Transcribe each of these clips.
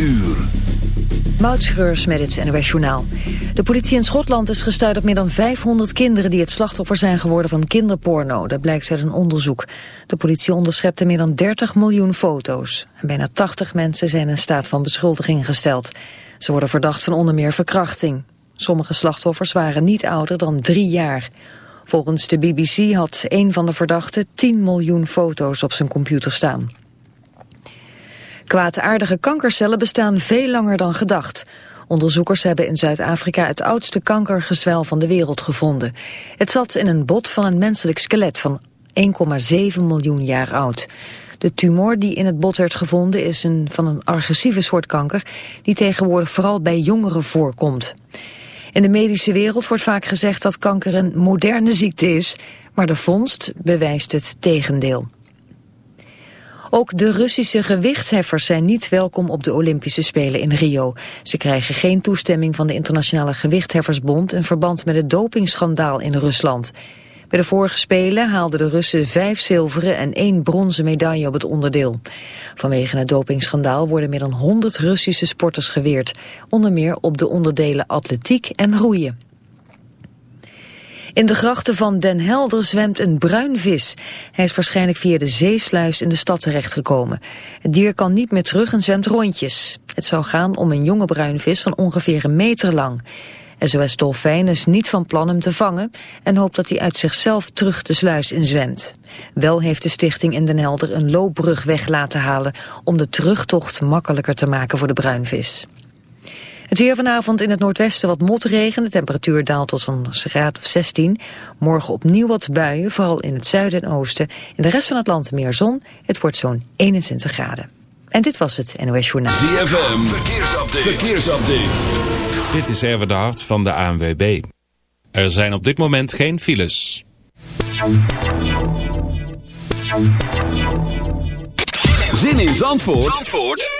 uur. Moutschreurs met het NOS. De politie in Schotland is gestuurd op meer dan 500 kinderen... die het slachtoffer zijn geworden van kinderporno. Dat blijkt uit een onderzoek. De politie onderschepte meer dan 30 miljoen foto's. En bijna 80 mensen zijn in staat van beschuldiging gesteld. Ze worden verdacht van onder meer verkrachting. Sommige slachtoffers waren niet ouder dan drie jaar. Volgens de BBC had een van de verdachten 10 miljoen foto's op zijn computer staan. Kwaadaardige kankercellen bestaan veel langer dan gedacht. Onderzoekers hebben in Zuid-Afrika het oudste kankergezwel van de wereld gevonden. Het zat in een bot van een menselijk skelet van 1,7 miljoen jaar oud. De tumor die in het bot werd gevonden is een, van een agressieve soort kanker... die tegenwoordig vooral bij jongeren voorkomt. In de medische wereld wordt vaak gezegd dat kanker een moderne ziekte is... maar de vondst bewijst het tegendeel. Ook de Russische gewichtheffers zijn niet welkom op de Olympische Spelen in Rio. Ze krijgen geen toestemming van de Internationale Gewichtheffersbond... in verband met het dopingschandaal in Rusland. Bij de vorige Spelen haalden de Russen vijf zilveren en één bronzen medaille op het onderdeel. Vanwege het dopingschandaal worden meer dan 100 Russische sporters geweerd. Onder meer op de onderdelen atletiek en roeien. In de grachten van Den Helder zwemt een bruinvis. Hij is waarschijnlijk via de zeesluis in de stad terechtgekomen. Het dier kan niet meer terug en zwemt rondjes. Het zou gaan om een jonge bruinvis van ongeveer een meter lang. SOS Dolfijn is niet van plan hem te vangen... en hoopt dat hij uit zichzelf terug de sluis inzwemt. Wel heeft de stichting in Den Helder een loopbrug weg laten halen... om de terugtocht makkelijker te maken voor de bruinvis. Het weer vanavond in het noordwesten wat motregen. De temperatuur daalt tot een graad of 16. Morgen opnieuw wat buien, vooral in het zuiden en oosten. In de rest van het land meer zon. Het wordt zo'n 21 graden. En dit was het NOS Journaal. ZFM, verkeersupdate. verkeersupdate. Dit is Erwin de Hart van de ANWB. Er zijn op dit moment geen files. Zin in Zandvoort, Zandvoort?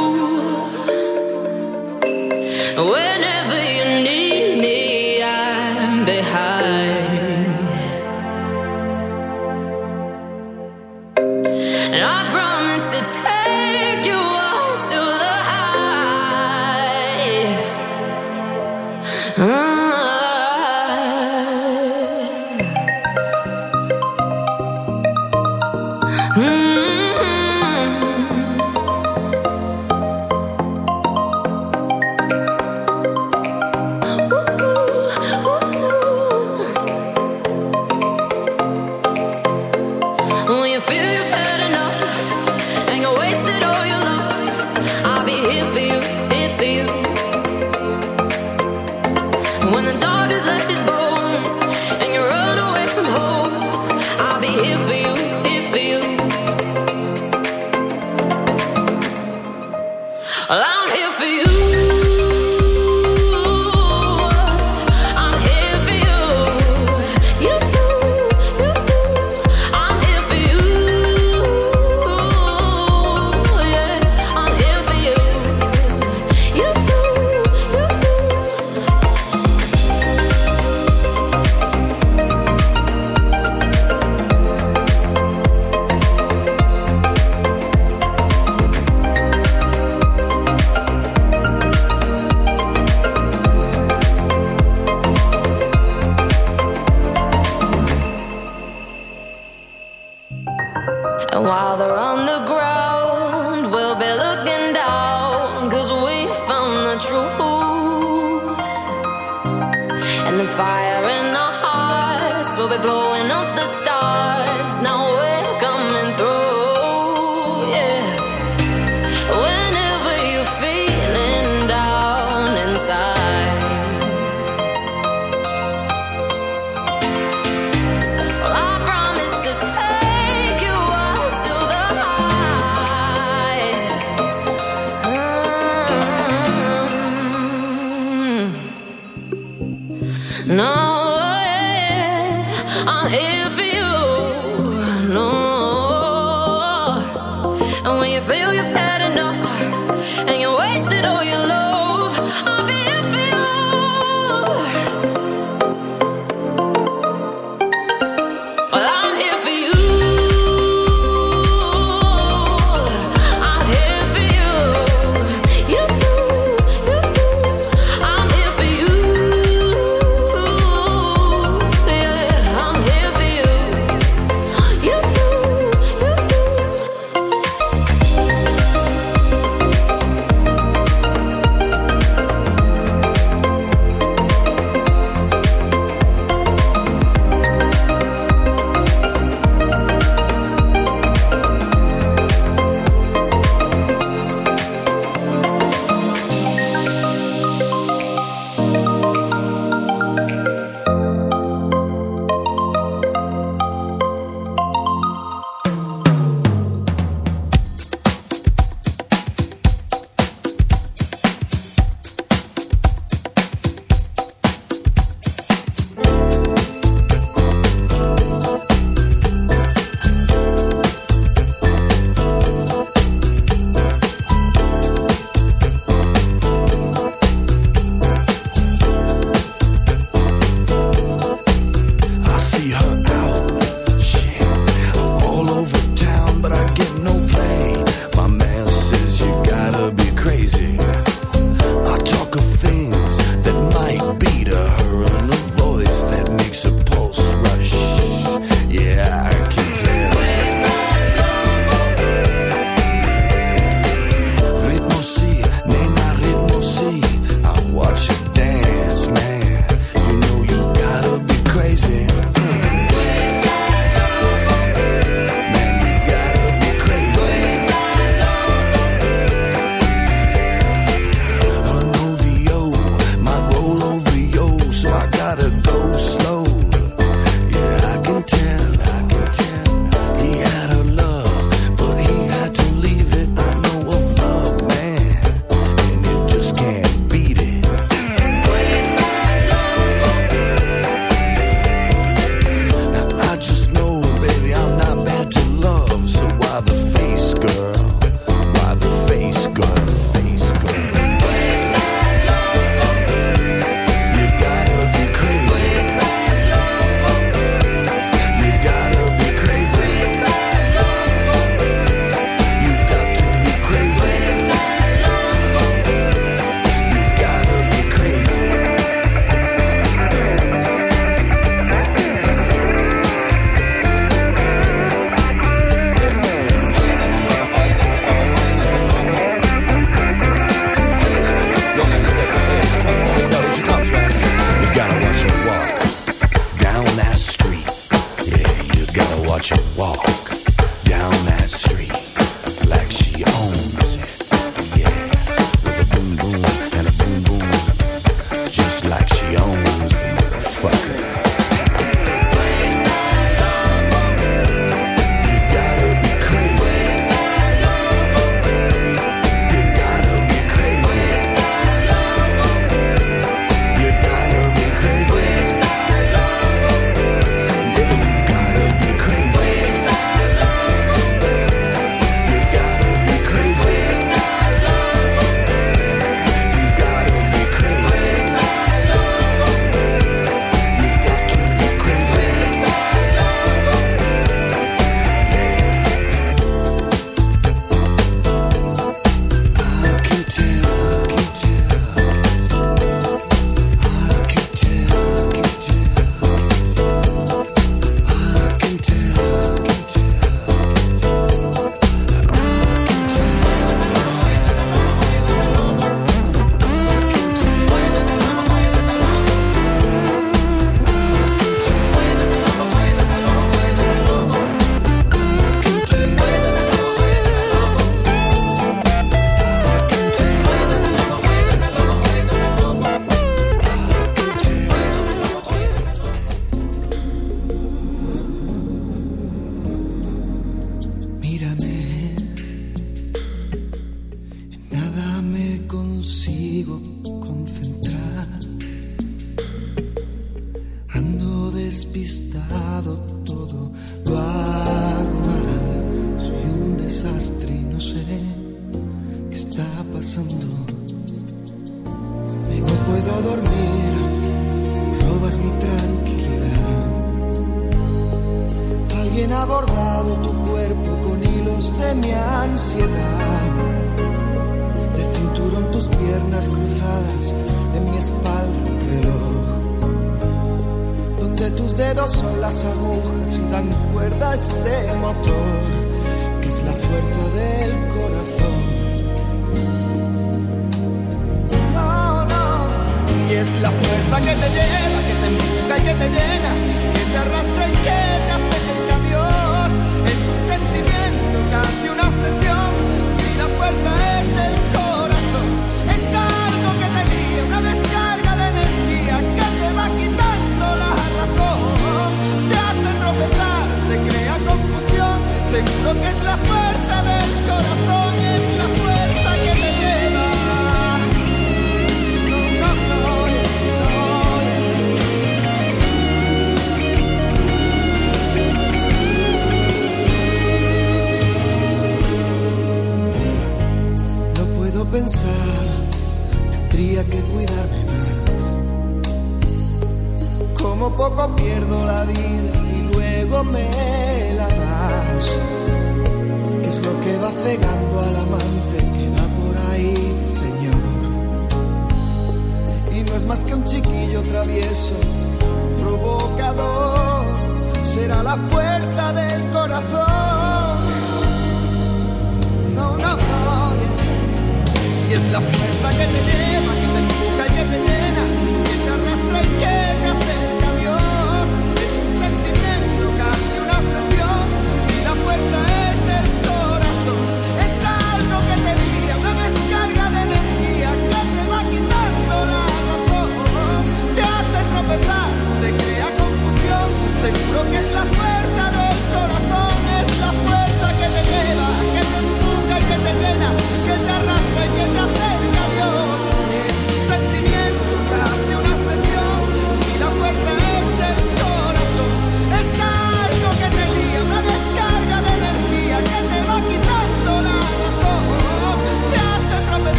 feel.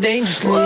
dangerously.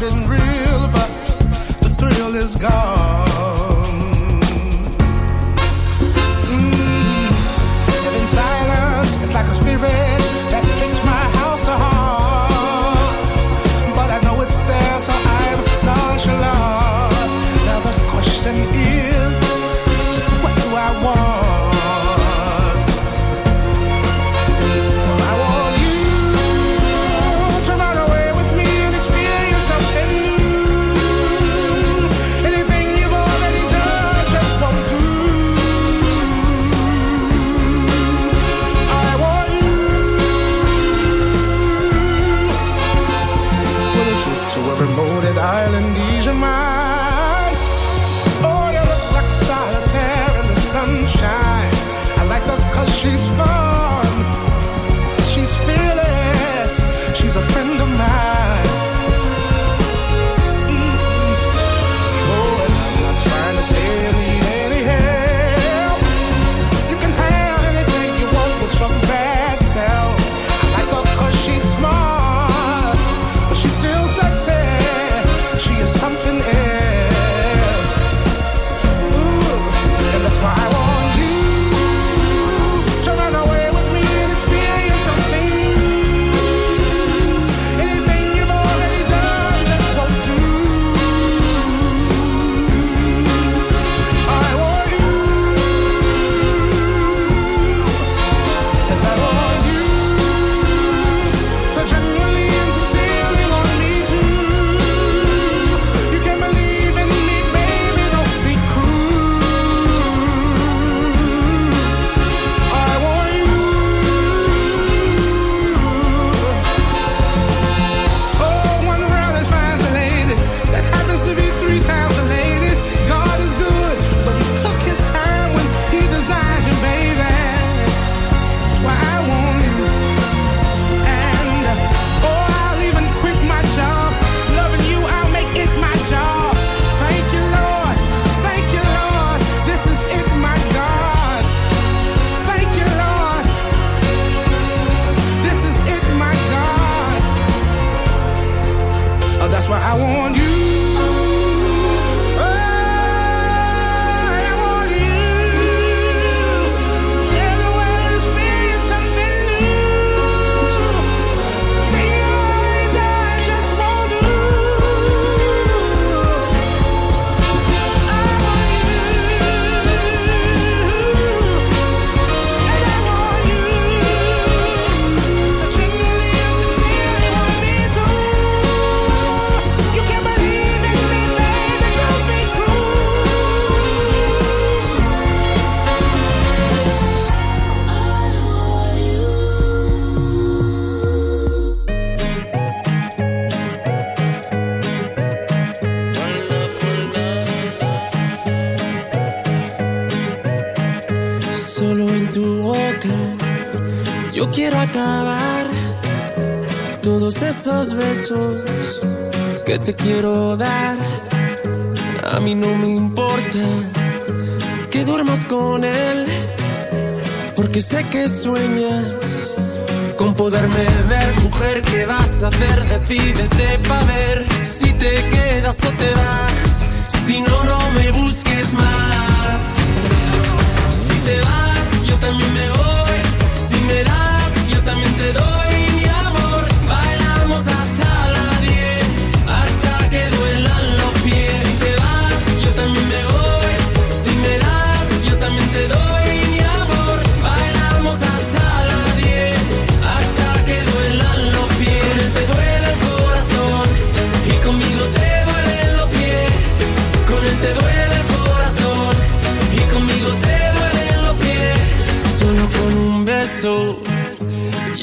been real, but the thrill is gone. te quiero dar. A mí no me importa que duermas con él, porque sé que sueñas con poderme ver. Mujer, ¿qué vas a hacer? Decídete pa' ver si te quedas o te vas. Si no, no me busques más.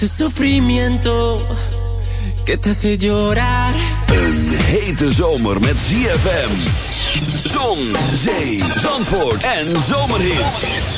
Ese sufrimiento que te hace llorar. Een hete zomer met ZFM. Zon, zee, zandvoort en zomerhit.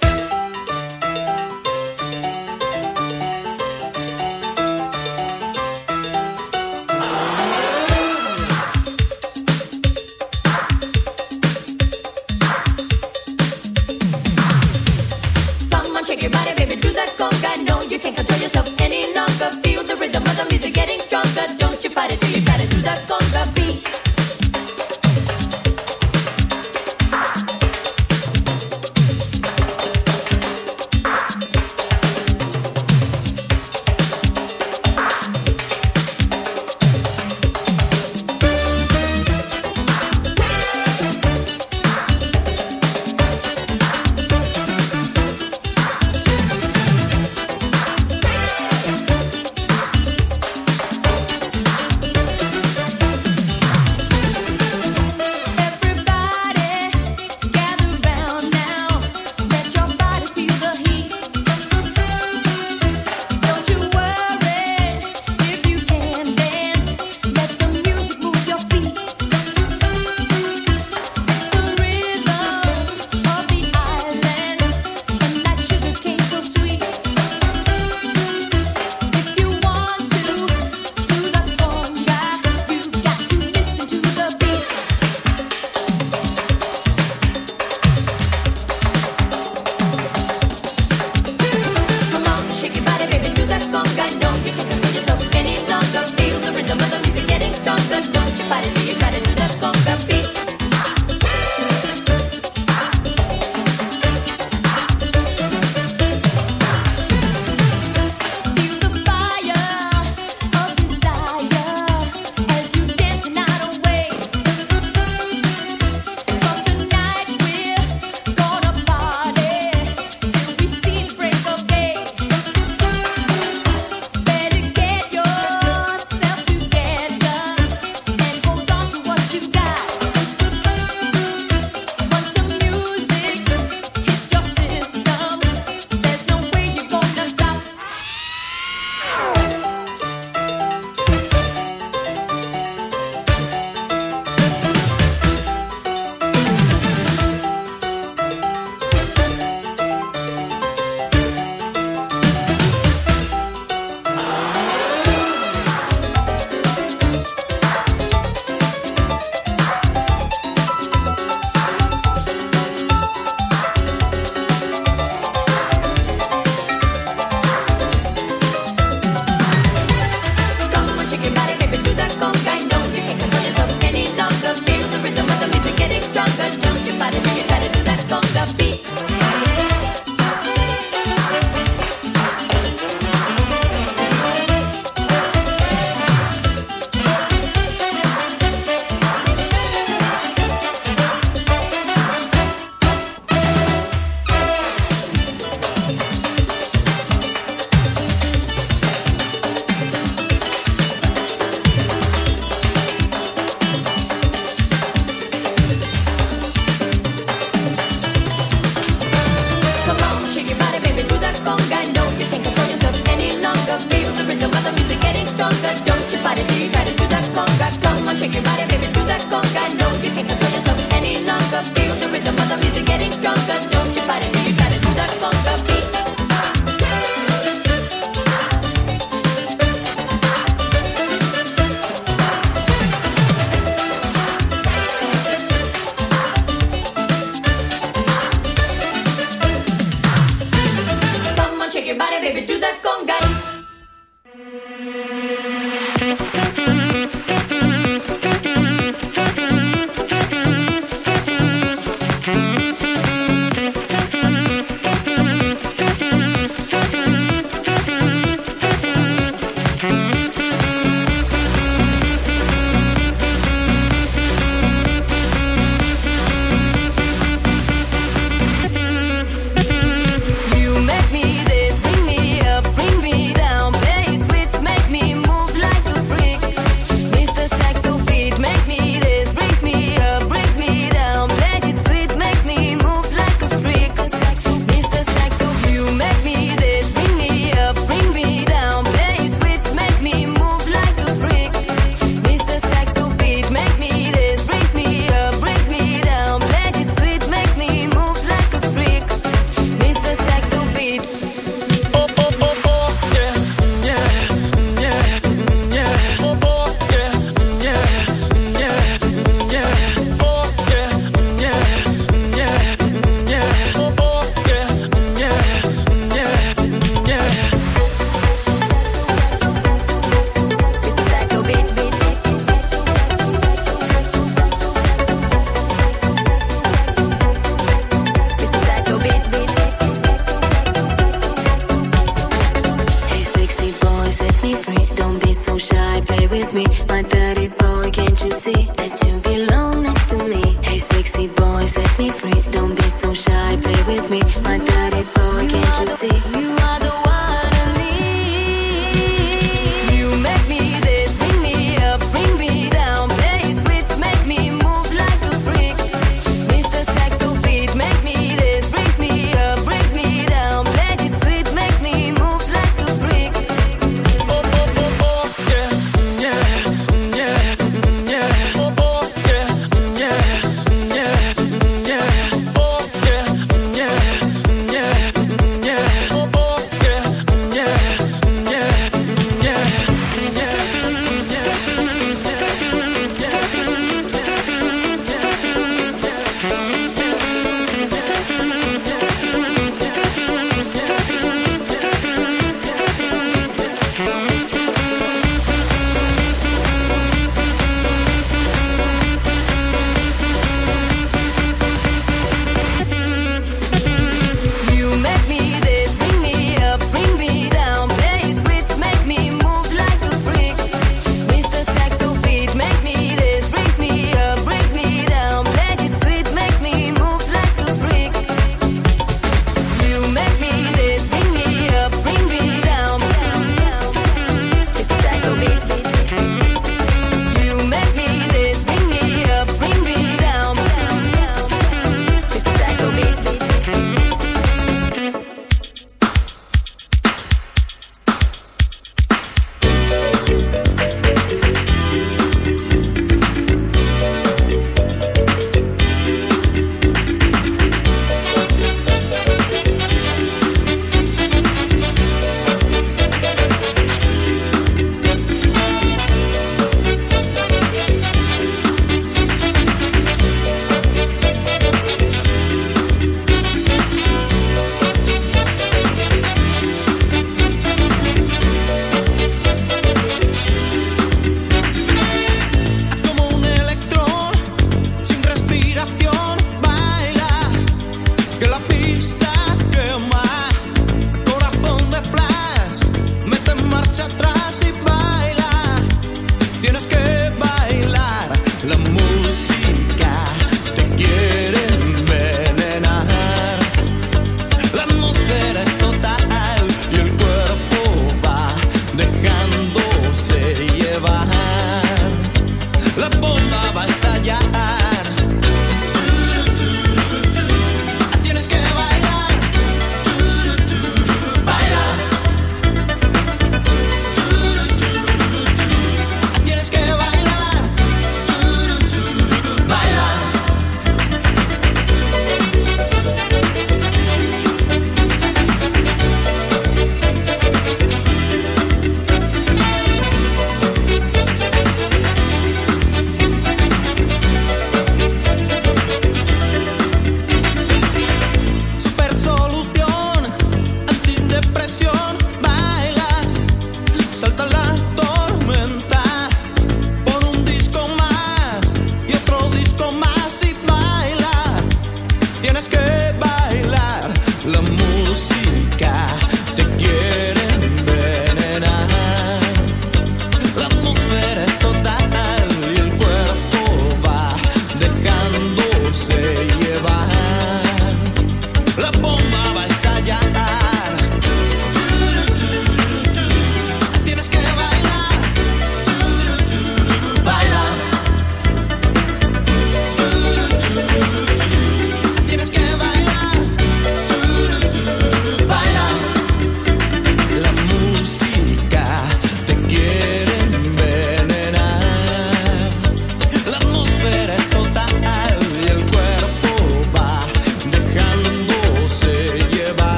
with me, my dad.